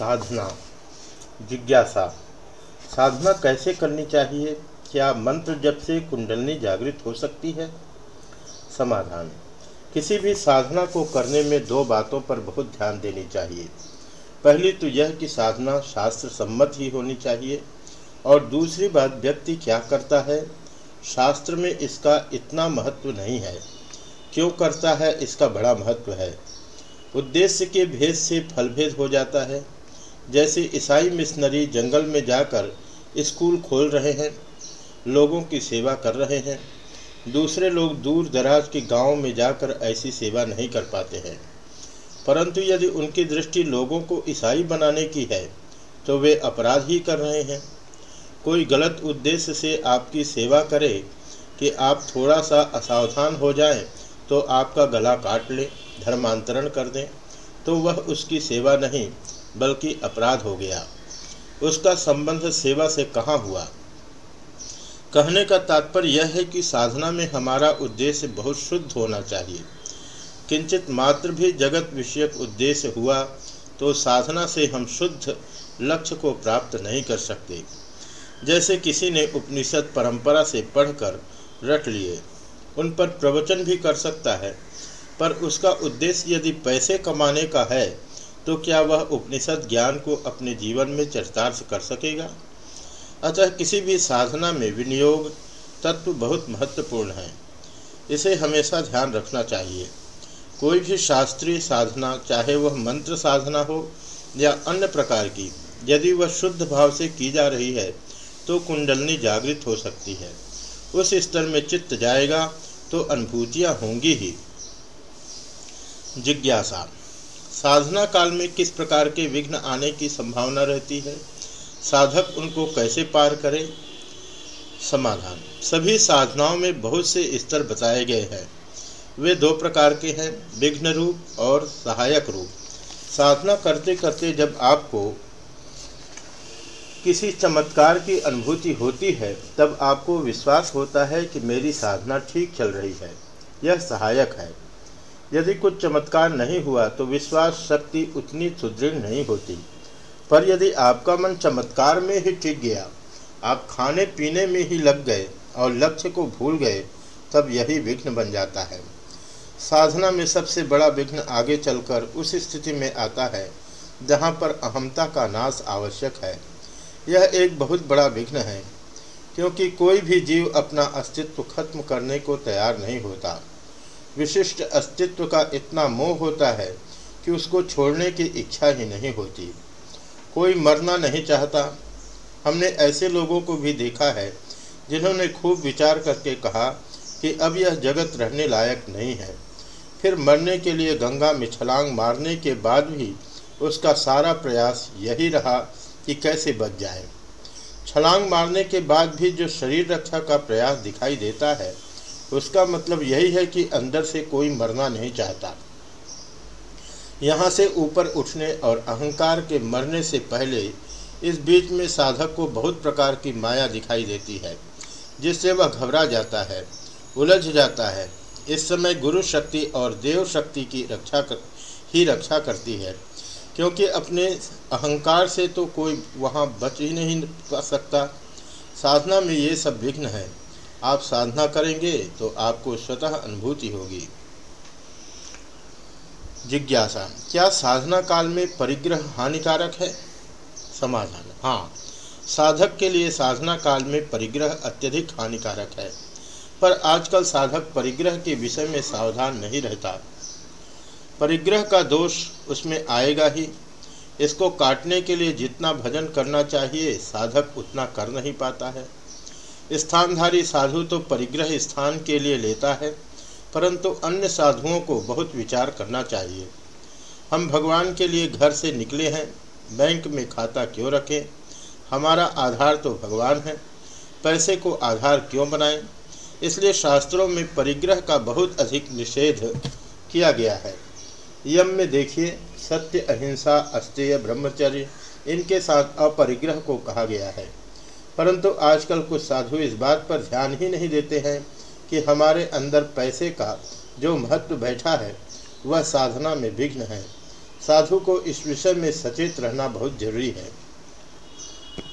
साधना, जिज्ञासा। साधना कैसे करनी चाहिए? क्या मंत्र जप से कुंडलनी जागृत हो सकती है? समाधान। किसी भी साधना को करने में दो बातों पर बहुत ध्यान देनी चाहिए। पहली तो यह कि साधना शास्त्र सम्मत ही होनी चाहिए। और दूसरी बात, व्यक्ति क्या करता है? शास्त्र में इसका इतना महत्व नहीं है। क्यों करता है? इसका बड़ा महत्व है। उद्देश्य के भेद से फलभेद हो जाता है। जैसे ईसाई मिशनरी जंगल में जाकर स्कूल खोल रहे हैं, लोगों की सेवा कर रहे हैं। दूसरे लोग दूर दराज के गाँव में जाकर ऐसी सेवा नहीं कर पाते हैं। परंतु यदि उनकी दृष्टि लोगों को ईसाई बनाने की है तो वे अपराध ही कर रहे हैं। कोई गलत उद्देश्य से आपकी सेवा करे कि आप थोड़ा सा असावधान हो जाएँ तो आपका गला काट ले, धर्मांतरण कर दें तो वह उसकी सेवा नहीं बल्कि अपराध हो गया। उसका संबंध सेवा से कहाँ हुआ? कहने का तात्पर्य यह है कि साधना में हमारा उद्देश्य बहुत शुद्ध होना चाहिए। किंचित मात्र भी जगत विषयक उद्देश्य हुआ तो साधना से हम शुद्ध लक्ष्य को प्राप्त नहीं कर सकते। जैसे किसी ने उपनिषद परंपरा से पढ़कर रट लिए, उन पर प्रवचन भी कर सकता है, पर उसका उद्देश्य यदि पैसे कमाने का है तो क्या वह उपनिषद ज्ञान को अपने जीवन में चरितार्थ कर सकेगा? अतः किसी भी साधना में विनियोग तत्व बहुत महत्वपूर्ण है। इसे हमेशा ध्यान रखना चाहिए। कोई भी शास्त्रीय साधना, चाहे वह मंत्र साधना हो या अन्य प्रकार की, यदि वह शुद्ध भाव से की जा रही है तो कुंडलनी जागृत हो सकती है। उस स्तर में चित्त जाएगा तो अनुभूतियाँ होंगी ही। जिज्ञासा। साधना काल में किस प्रकार के विघ्न आने की संभावना रहती है? साधक उनको कैसे पार करे? समाधान। सभी साधनाओं में बहुत से स्तर बताए गए हैं। वे दो प्रकार के हैं, विघ्न रूप और सहायक रूप। साधना करते करते जब आपको किसी चमत्कार की अनुभूति होती है, तब आपको विश्वास होता है कि मेरी साधना ठीक चल रही है। यह सहायक है। यदि कुछ चमत्कार नहीं हुआ तो विश्वास शक्ति उतनी सुदृढ़ नहीं होती। पर यदि आपका मन चमत्कार में ही टिक गया, आप खाने पीने में ही लग गए और लक्ष्य को भूल गए, तब यही विघ्न बन जाता है। साधना में सबसे बड़ा विघ्न आगे चलकर उस स्थिति में आता है, जहाँ पर अहमता का नाश आवश्यक है। यह एक बहुत बड़ा विघ्न है, क्योंकि कोई भी जीव अपना अस्तित्व खत्म करने को तैयार नहीं होता। विशिष्ट अस्तित्व का इतना मोह होता है कि उसको छोड़ने की इच्छा ही नहीं होती। कोई मरना नहीं चाहता। हमने ऐसे लोगों को भी देखा है, जिन्होंने खूब विचार करके कहा कि अब यह जगत रहने लायक नहीं है। फिर मरने के लिए गंगा में छलांग मारने के बाद भी उसका सारा प्रयास यही रहा कि कैसे बच जाए। छलांग मारने के बाद भी जो शरीर रक्षा का प्रयास दिखाई देता है उसका मतलब यही है कि अंदर से कोई मरना नहीं चाहता। यहाँ से ऊपर उठने और अहंकार के मरने से पहले इस बीच में साधक को बहुत प्रकार की माया दिखाई देती है जिससे वह घबरा जाता है उलझ जाता है। इस समय गुरु शक्ति और देव शक्ति की रक्षा कर, ही रक्षा करती है क्योंकि अपने अहंकार से तो कोई वहाँ बच ही नहीं सकता। साधना में ये सब विघ्न है। आप साधना करेंगे तो आपको स्वतः अनुभूति होगी। जिज्ञासा, क्या साधना काल में परिग्रह हानिकारक है? समाधान हाँ साधक के लिए साधना काल में परिग्रह अत्यधिक हानिकारक है, पर आजकल साधक परिग्रह के विषय में सावधान नहीं रहता। परिग्रह का दोष उसमें आएगा ही, इसको काटने के लिए जितना भजन करना चाहिए, साधक उतना कर नहीं पाता है। स्थानधारी साधु तो परिग्रह स्थान के लिए लेता है, परंतु अन्य साधुओं को बहुत विचार करना चाहिए। हम भगवान के लिए घर से निकले हैं, बैंक में खाता क्यों रखें? हमारा आधार तो भगवान है, पैसे को आधार क्यों बनाएँ? इसलिए शास्त्रों में परिग्रह का बहुत अधिक निषेध किया गया है। यम में देखिए, सत्य, अहिंसा अस्तेय ब्रह्मचर्य, इनके साथ अपरिग्रह को कहा गया है। परंतु आजकल कुछ साधु इस बात पर ध्यान ही नहीं देते हैं कि हमारे अंदर पैसे का जो महत्व बैठा है, वह साधना में विघ्न है। साधु को इस विषय में सचेत रहना बहुत ज़रूरी है।